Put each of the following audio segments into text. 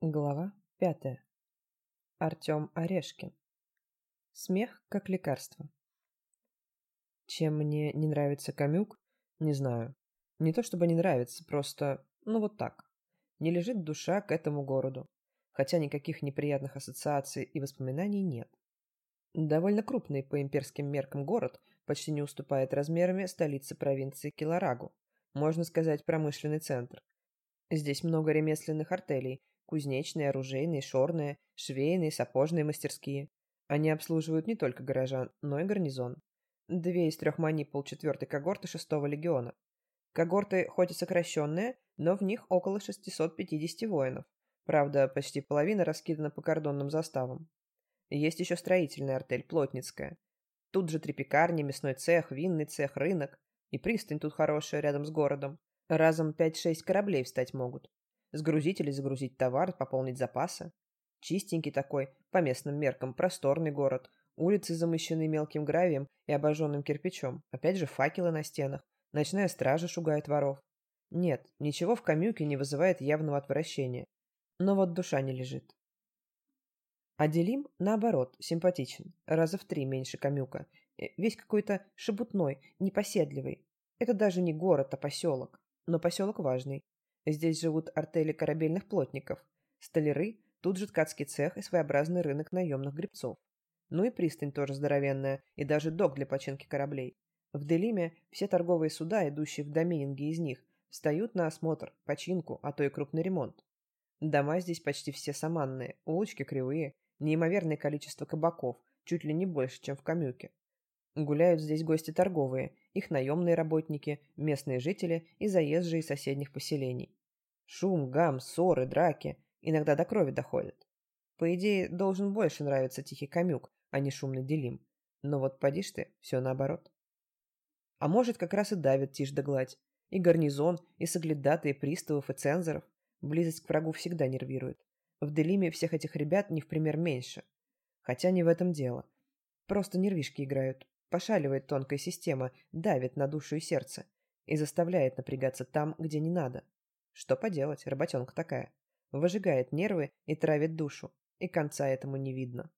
Глава пятая. Артем Орешкин. Смех как лекарство. Чем мне не нравится Камюк, не знаю. Не то чтобы не нравится, просто, ну вот так. Не лежит душа к этому городу. Хотя никаких неприятных ассоциаций и воспоминаний нет. Довольно крупный по имперским меркам город почти не уступает размерами столице провинции Килорагу. Можно сказать, промышленный центр. Здесь много ремесленных артелей, Кузнечные, оружейные, шорные, швейные, сапожные мастерские. Они обслуживают не только горожан, но и гарнизон. Две из трех манипул четвертой когорты шестого легиона. Когорты хоть и сокращенные, но в них около 650 воинов. Правда, почти половина раскидана по кордонным заставам. Есть еще строительная артель, плотницкая. Тут же три пекарни, мясной цех, винный цех, рынок. И пристань тут хорошая, рядом с городом. Разом 5-6 кораблей встать могут. Сгрузить или загрузить товар, пополнить запасы. Чистенький такой, по местным меркам, просторный город. Улицы замощены мелким гравием и обожженным кирпичом. Опять же факелы на стенах. Ночная стража шугает воров. Нет, ничего в Камюке не вызывает явного отвращения. Но вот душа не лежит. А Делим, наоборот, симпатичен. Раза в три меньше Камюка. Э, весь какой-то шебутной, непоседливый. Это даже не город, а поселок. Но поселок важный. Здесь живут артели корабельных плотников, столяры, тут же ткацкий цех и своеобразный рынок наемных гребцов. Ну и пристань тоже здоровенная, и даже док для починки кораблей. В Делиме все торговые суда, идущие в домининги из них, встают на осмотр, починку, а то и крупный ремонт. Дома здесь почти все саманные, улочки кривые, неимоверное количество кабаков, чуть ли не больше, чем в Камюке. Гуляют здесь гости торговые, их наемные работники, местные жители и заезжие из соседних поселений. Шум, гам, ссоры, драки. Иногда до крови доходят. По идее, должен больше нравиться тихий камюк, а не шумный делим. Но вот поди ты, все наоборот. А может, как раз и давит тишь да гладь. И гарнизон, и соглядатые приставов, и цензоров. Близость к врагу всегда нервирует. В Делиме всех этих ребят не в пример меньше. Хотя не в этом дело. Просто нервишки играют. Пошаливает тонкая система, давит на душу и сердце. И заставляет напрягаться там, где не надо. Что поделать, работенка такая. Выжигает нервы и травит душу, и конца этому не видно.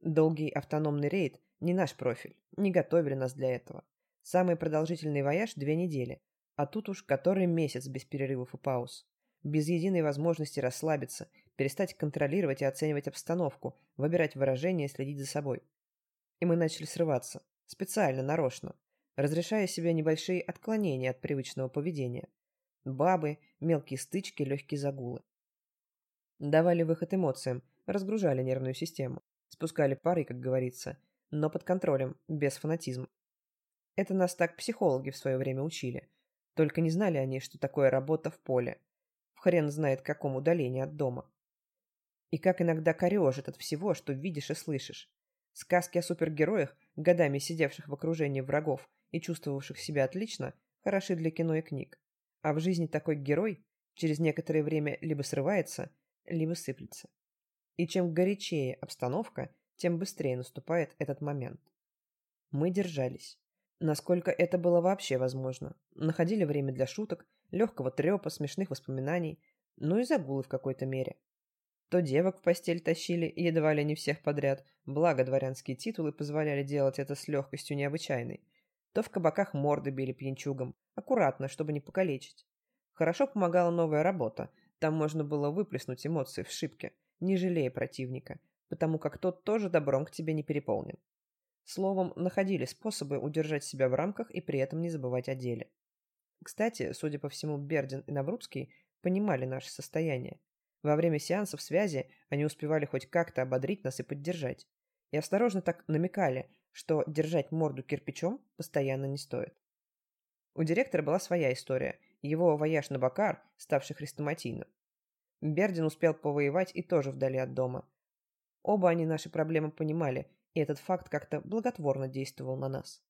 Долгий автономный рейд – не наш профиль, не готовили нас для этого. Самый продолжительный вояж – две недели, а тут уж который месяц без перерывов и пауз. Без единой возможности расслабиться, перестать контролировать и оценивать обстановку, выбирать выражения и следить за собой. И мы начали срываться, специально, нарочно, разрешая себе небольшие отклонения от привычного поведения. Бабы, мелкие стычки, легкие загулы. Давали выход эмоциям, разгружали нервную систему, спускали пары, как говорится, но под контролем, без фанатизма. Это нас так психологи в свое время учили. Только не знали они, что такое работа в поле. В хрен знает каком удалении от дома. И как иногда корежит от всего, что видишь и слышишь. Сказки о супергероях, годами сидевших в окружении врагов и чувствовавших себя отлично, хороши для кино и книг. А в жизни такой герой через некоторое время либо срывается, либо сыплется. И чем горячее обстановка, тем быстрее наступает этот момент. Мы держались. Насколько это было вообще возможно. Находили время для шуток, легкого трепа, смешных воспоминаний, ну и загулы в какой-то мере. То девок в постель тащили, едва ли не всех подряд, благо дворянские титулы позволяли делать это с легкостью необычайной то в кабаках морды били пьянчугам, аккуратно, чтобы не покалечить. Хорошо помогала новая работа, там можно было выплеснуть эмоции в шибке, не жалея противника, потому как тот тоже добром к тебе не переполнен. Словом, находили способы удержать себя в рамках и при этом не забывать о деле. Кстати, судя по всему, Бердин и Наврудский понимали наше состояние. Во время сеансов связи они успевали хоть как-то ободрить нас и поддержать. И осторожно так намекали, что держать морду кирпичом постоянно не стоит. У директора была своя история, его вояж на Бакар, ставший хрестоматийным. Бердин успел повоевать и тоже вдали от дома. Оба они наши проблемы понимали, и этот факт как-то благотворно действовал на нас.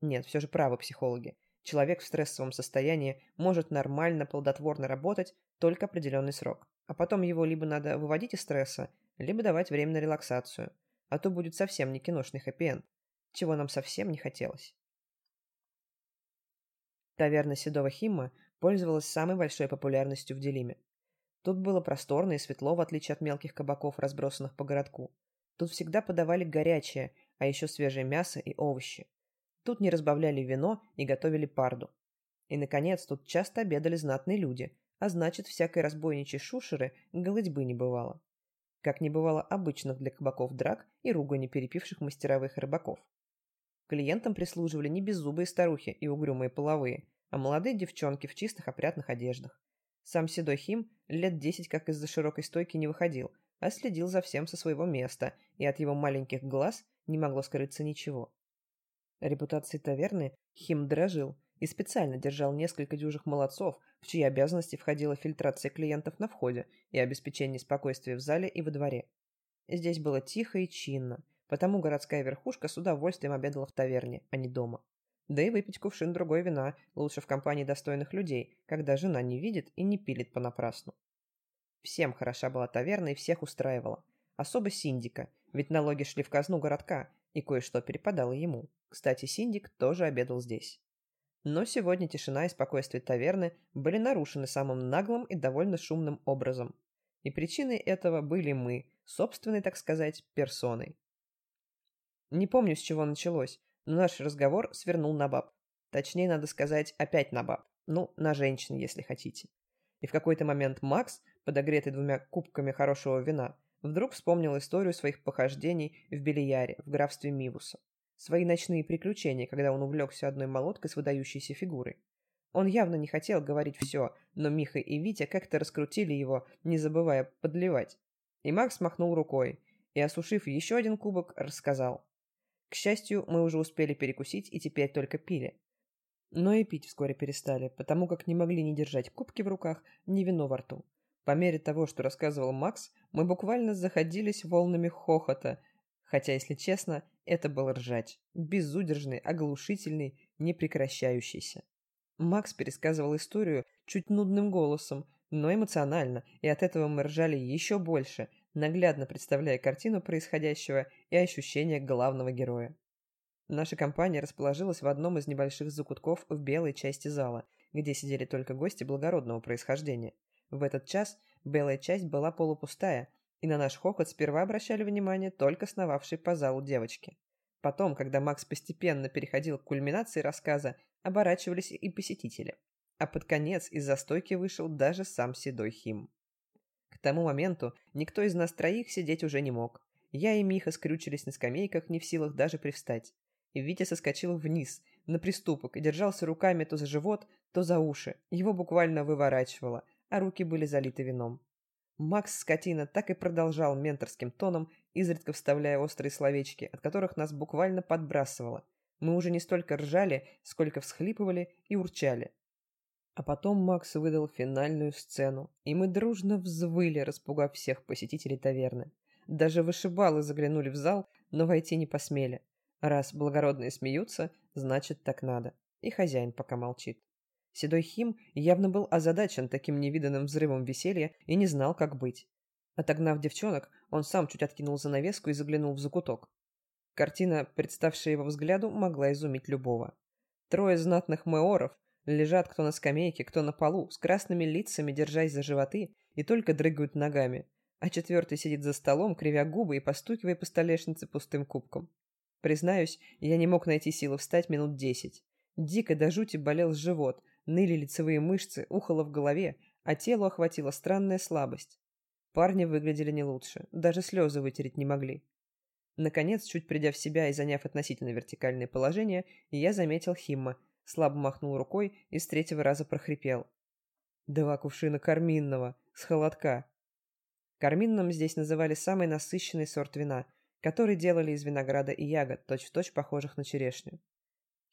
Нет, все же правы психологи. Человек в стрессовом состоянии может нормально, плодотворно работать только определенный срок. А потом его либо надо выводить из стресса, либо давать время на релаксацию. А то будет совсем не киношный хэппи-энд чего нам совсем не хотелось. Таверна Седого Химма пользовалась самой большой популярностью в Делиме. Тут было просторно и светло, в отличие от мелких кабаков, разбросанных по городку. Тут всегда подавали горячее, а еще свежее мясо и овощи. Тут не разбавляли вино и готовили парду. И, наконец, тут часто обедали знатные люди, а значит, всякой разбойничьей шушеры голодьбы не бывало. Как не бывало обычных для кабаков драк и ругани перепивших мастеровых рыбаков. Клиентам прислуживали не беззубые старухи и угрюмые половые, а молодые девчонки в чистых опрятных одеждах. Сам седой Хим лет десять как из-за широкой стойки не выходил, а следил за всем со своего места, и от его маленьких глаз не могло скрыться ничего. Репутацией таверны Хим дрожил и специально держал несколько дюжих молодцов, в чьи обязанности входила фильтрация клиентов на входе и обеспечение спокойствия в зале и во дворе. Здесь было тихо и чинно, потому городская верхушка с удовольствием обедала в таверне, а не дома. Да и выпить кувшин другой вина лучше в компании достойных людей, когда жена не видит и не пилит понапрасну. Всем хороша была таверна и всех устраивала. Особо Синдика, ведь налоги шли в казну городка, и кое-что перепадало ему. Кстати, Синдик тоже обедал здесь. Но сегодня тишина и спокойствие таверны были нарушены самым наглым и довольно шумным образом. И причиной этого были мы, собственной, так сказать, персоной. Не помню, с чего началось, но наш разговор свернул на баб. Точнее, надо сказать, опять на баб. Ну, на женщин, если хотите. И в какой-то момент Макс, подогретый двумя кубками хорошего вина, вдруг вспомнил историю своих похождений в Белияре, в графстве Мивуса. Свои ночные приключения, когда он увлекся одной молоткой с выдающейся фигурой. Он явно не хотел говорить все, но Миха и Витя как-то раскрутили его, не забывая подливать. И Макс махнул рукой и, осушив еще один кубок, рассказал. К счастью, мы уже успели перекусить и теперь только пили. Но и пить вскоре перестали, потому как не могли ни держать кубки в руках, ни вино во рту. По мере того, что рассказывал Макс, мы буквально заходились волнами хохота, хотя, если честно, это был ржач. Безудержный, оглушительный, непрекращающийся. Макс пересказывал историю чуть нудным голосом, но эмоционально, и от этого мы ржали еще больше, наглядно представляя картину происходящего и ощущения главного героя. Наша компания расположилась в одном из небольших закутков в белой части зала, где сидели только гости благородного происхождения. В этот час белая часть была полупустая, и на наш хохот сперва обращали внимание только сновавшие по залу девочки. Потом, когда Макс постепенно переходил к кульминации рассказа, оборачивались и посетители. А под конец из застойки вышел даже сам седой Хим. К тому моменту никто из нас троих сидеть уже не мог. Я и Миха скрючились на скамейках, не в силах даже привстать. И Витя соскочил вниз, на приступок, и держался руками то за живот, то за уши. Его буквально выворачивало, а руки были залиты вином. Макс Скотина так и продолжал менторским тоном, изредка вставляя острые словечки, от которых нас буквально подбрасывало. Мы уже не столько ржали, сколько всхлипывали и урчали. А потом Макс выдал финальную сцену, и мы дружно взвыли, распугав всех посетителей таверны. Даже вышибалы заглянули в зал, но войти не посмели. Раз благородные смеются, значит так надо. И хозяин пока молчит. Седой Хим явно был озадачен таким невиданным взрывом веселья и не знал, как быть. Отогнав девчонок, он сам чуть откинул занавеску и заглянул в закуток. Картина, представшая его взгляду, могла изумить любого. Трое знатных мэоров лежат кто на скамейке, кто на полу, с красными лицами, держась за животы, и только дрыгают ногами, а четвертый сидит за столом, кривя губы и постукивая по столешнице пустым кубком. Признаюсь, я не мог найти силы встать минут десять. Дико до жути болел живот, ныли лицевые мышцы, ухало в голове, а тело охватила странная слабость. Парни выглядели не лучше, даже слезы вытереть не могли. Наконец, чуть придя в себя и заняв относительно вертикальное положение, я заметил Химма, слабо махнул рукой и с третьего раза прохрипел. «Два кувшина карминного, с холодка». Карминным здесь называли самый насыщенный сорт вина, который делали из винограда и ягод, точь-в-точь -точь похожих на черешню.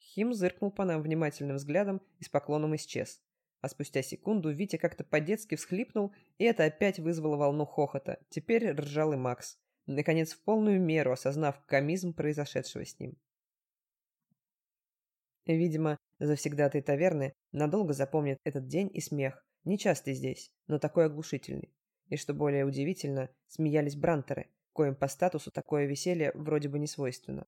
Хим зыркнул по нам внимательным взглядом и с поклоном исчез. А спустя секунду Витя как-то по-детски всхлипнул, и это опять вызвало волну хохота. Теперь ржал и Макс, наконец в полную меру осознав комизм произошедшего с ним. Видимо, завсегдатые таверны надолго запомнят этот день и смех, нечастый здесь, но такой оглушительный. И что более удивительно, смеялись брантеры, коим по статусу такое веселье вроде бы не свойственно.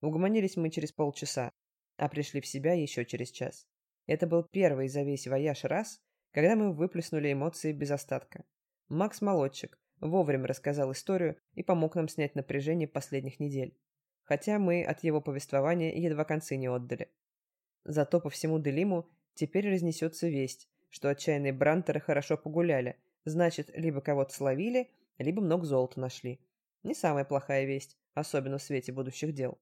Угомонились мы через полчаса, а пришли в себя еще через час. Это был первый за весь вояж раз, когда мы выплеснули эмоции без остатка. Макс Молодчик вовремя рассказал историю и помог нам снять напряжение последних недель. Хотя мы от его повествования едва концы не отдали. Зато по всему Делиму теперь разнесется весть, что отчаянные брантеры хорошо погуляли, значит, либо кого-то словили, либо много золота нашли. Не самая плохая весть, особенно в свете будущих дел.